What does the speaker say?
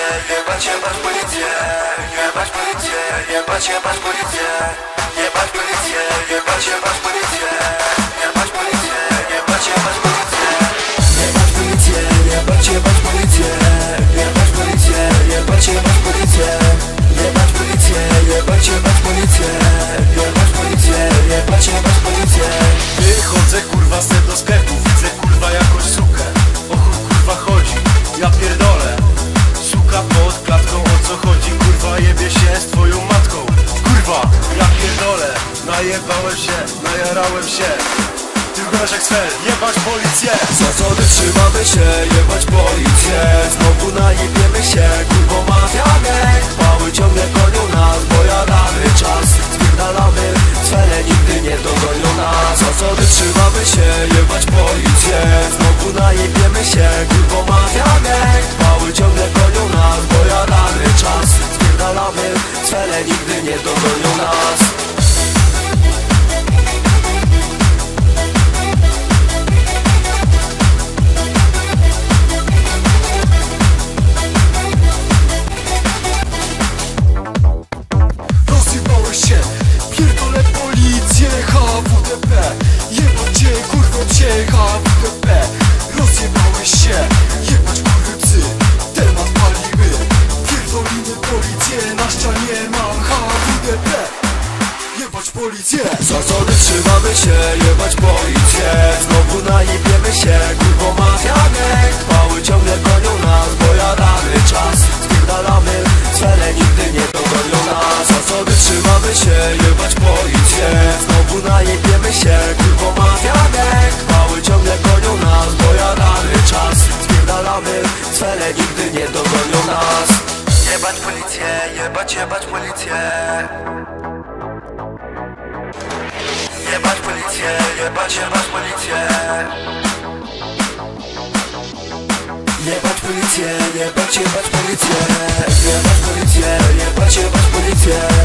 policję, jebać, jebać policję Jebać policję, jebać, jebać policję Jebać policję, jebać, Najebałem się, najarałem się. Ty wyglądasz jak sfer, jebać policję. Zasady trzymamy się, jebać policję? Znowu najebiemy się, kurwo mafia gang. Pały ciągle gonią nas, bo jadamy czas. Spierdalamy, nigdy nie dogonią nas. Zasady trzymamy się, jebać policję? Znowu najebiemy się, kurwo mafia gang. Pały ciągle gonią nas, bo jadamy czas. Spierdalamy, nigdy nie dogonią nas policję. Zasady trzymamy się, jebać policję. Znowu najebiemy się, kurwo mafia gang Pały ciągle gonią nas, bo jadamy czas. Spierdalamy, cele nigdy nie dogonią nas. Zasady trzymamy się, jebać policję. Znowu najebiemy się, kurwo mafia gang Pały ciągle gonią nas, bo jadamy czas. Spierdalamy, cele nigdy nie dogonią nas. Jebać policję, jebać, jebać policję Ебать полетели, ебать, ебать полетели. Ебать полетели, ебать, ебать полетели. Ебать полетели, ебать, ебать полетели.